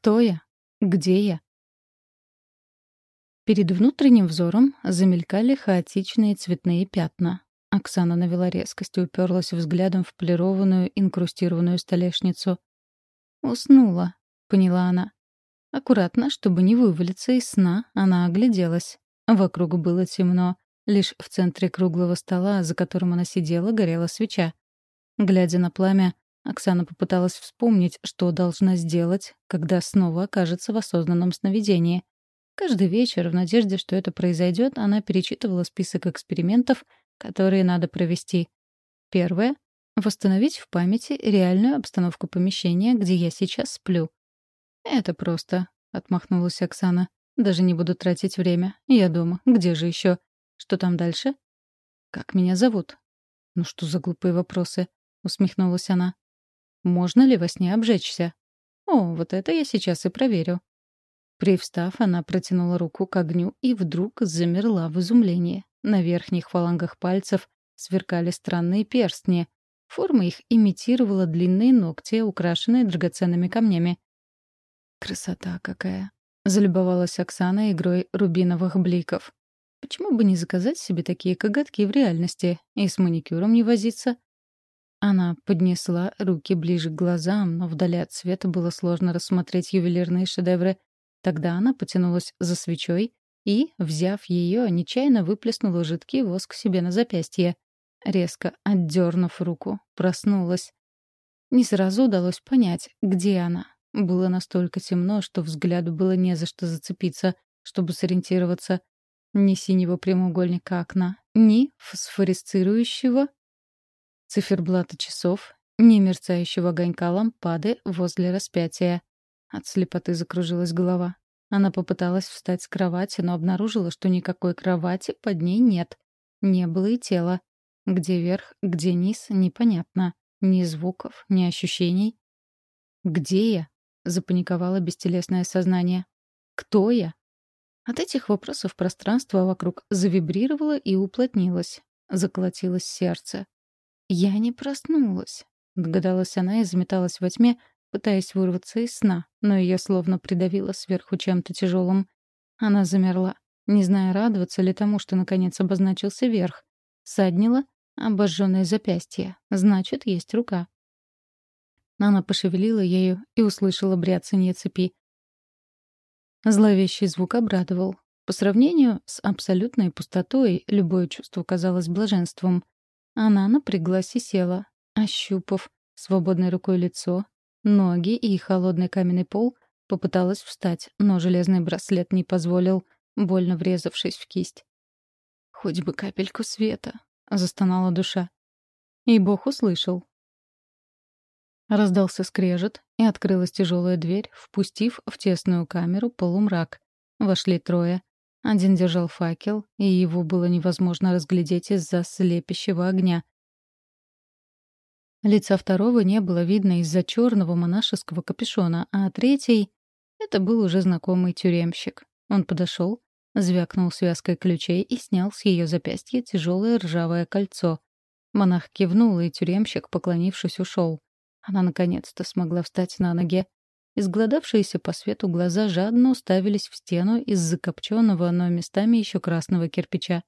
Кто я? Где я? Перед внутренним взором замелькали хаотичные цветные пятна. Оксана навела резкость и уперлась взглядом в полированную инкрустированную столешницу. «Уснула», — поняла она. Аккуратно, чтобы не вывалиться из сна, она огляделась. Вокруг было темно. Лишь в центре круглого стола, за которым она сидела, горела свеча. Глядя на пламя, Оксана попыталась вспомнить, что должна сделать, когда снова окажется в осознанном сновидении. Каждый вечер, в надежде, что это произойдет, она перечитывала список экспериментов, которые надо провести. Первое — восстановить в памяти реальную обстановку помещения, где я сейчас сплю. «Это просто», — отмахнулась Оксана. «Даже не буду тратить время. Я дома. Где же еще? Что там дальше?» «Как меня зовут?» «Ну что за глупые вопросы?» — усмехнулась она. Можно ли во сне обжечься? О, вот это я сейчас и проверю. Привстав, она протянула руку к огню и вдруг замерла в изумлении. На верхних фалангах пальцев сверкали странные перстни. Форма их имитировала длинные ногти, украшенные драгоценными камнями. «Красота какая!» — залюбовалась Оксана игрой рубиновых бликов. «Почему бы не заказать себе такие коготки в реальности и с маникюром не возиться?» Она поднесла руки ближе к глазам, но вдали от света было сложно рассмотреть ювелирные шедевры. Тогда она потянулась за свечой и, взяв ее, нечаянно выплеснула жидкий воск себе на запястье. Резко отдернув руку, проснулась. Не сразу удалось понять, где она. Было настолько темно, что взгляду было не за что зацепиться, чтобы сориентироваться. Ни синего прямоугольника окна, ни фосфорисцирующего циферблата часов, не мерцающего огонька лампады возле распятия. От слепоты закружилась голова. Она попыталась встать с кровати, но обнаружила, что никакой кровати под ней нет. Не было и тела. Где верх, где низ — непонятно. Ни звуков, ни ощущений. «Где я?» — запаниковало бестелесное сознание. «Кто я?» От этих вопросов пространство вокруг завибрировало и уплотнилось. Заколотилось сердце. «Я не проснулась», — догадалась она и заметалась во тьме, пытаясь вырваться из сна, но ее словно придавило сверху чем-то тяжелым. Она замерла, не зная, радоваться ли тому, что наконец обозначился верх. Саднила обожженное запястье, значит, есть рука. Она пошевелила ею и услышала бряцанье цепи. Зловещий звук обрадовал. По сравнению с абсолютной пустотой любое чувство казалось блаженством — она напряглась и села, ощупав свободной рукой лицо, ноги и холодный каменный пол, попыталась встать, но железный браслет не позволил, больно врезавшись в кисть. «Хоть бы капельку света», — застонала душа. И Бог услышал. Раздался скрежет, и открылась тяжелая дверь, впустив в тесную камеру полумрак. Вошли трое. Один держал факел, и его было невозможно разглядеть из-за слепящего огня. Лица второго не было видно из-за черного монашеского капюшона, а третий — это был уже знакомый тюремщик. Он подошел, звякнул связкой ключей и снял с ее запястья тяжелое ржавое кольцо. Монах кивнул, и тюремщик, поклонившись, ушел. Она наконец-то смогла встать на ноги. Изгладавшиеся по свету глаза жадно уставились в стену из закопченного, но местами еще красного кирпича.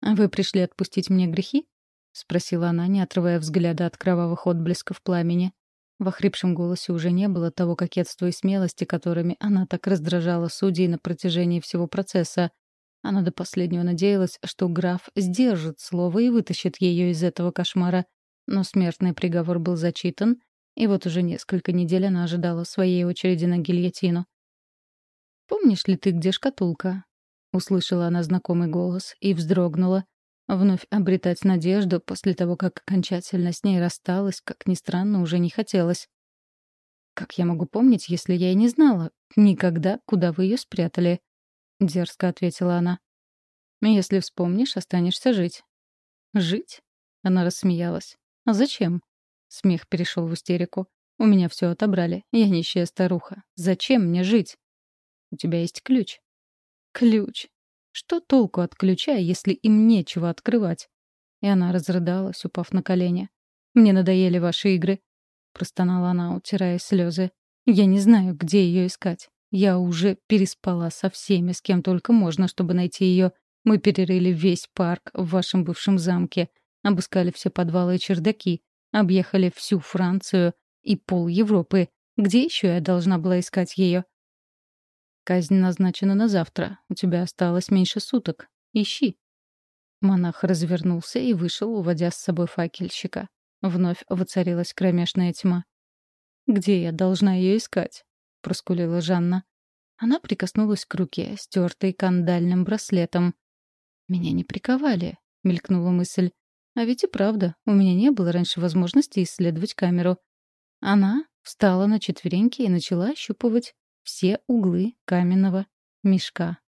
«А «Вы пришли отпустить мне грехи?» — спросила она, не отрывая взгляда от кровавых отблесков пламени. В охрипшем голосе уже не было того кокетства и смелости, которыми она так раздражала судей на протяжении всего процесса. Она до последнего надеялась, что граф сдержит слово и вытащит ее из этого кошмара. Но смертный приговор был зачитан, и вот уже несколько недель она ожидала своей очереди на гильотину. «Помнишь ли ты, где шкатулка?» Услышала она знакомый голос и вздрогнула. Вновь обретать надежду после того, как окончательно с ней рассталась, как ни странно, уже не хотелось. «Как я могу помнить, если я и не знала? Никогда, куда вы ее спрятали?» — дерзко ответила она. «Если вспомнишь, останешься жить». «Жить?» — она рассмеялась. «А зачем?» Смех перешел в истерику. «У меня все отобрали. Я нищая старуха. Зачем мне жить?» «У тебя есть ключ». «Ключ? Что толку от ключа, если им нечего открывать?» И она разрыдалась, упав на колени. «Мне надоели ваши игры», — простонала она, утирая слезы. Я не знаю, где ее искать. Я уже переспала со всеми, с кем только можно, чтобы найти ее. Мы перерыли весь парк в вашем бывшем замке, обыскали все подвалы и чердаки, объехали всю Францию и пол Европы. Где еще я должна была искать ее? Казнь назначена на завтра. У тебя осталось меньше суток. Ищи. Монах развернулся и вышел, уводя с собой факельщика. Вновь воцарилась кромешная тьма. «Где я должна ее искать?» — проскулила Жанна. Она прикоснулась к руке, стертой кандальным браслетом. «Меня не приковали», — мелькнула мысль. «А ведь и правда, у меня не было раньше возможности исследовать камеру». Она встала на четвереньки и начала ощупывать все углы каменного мешка.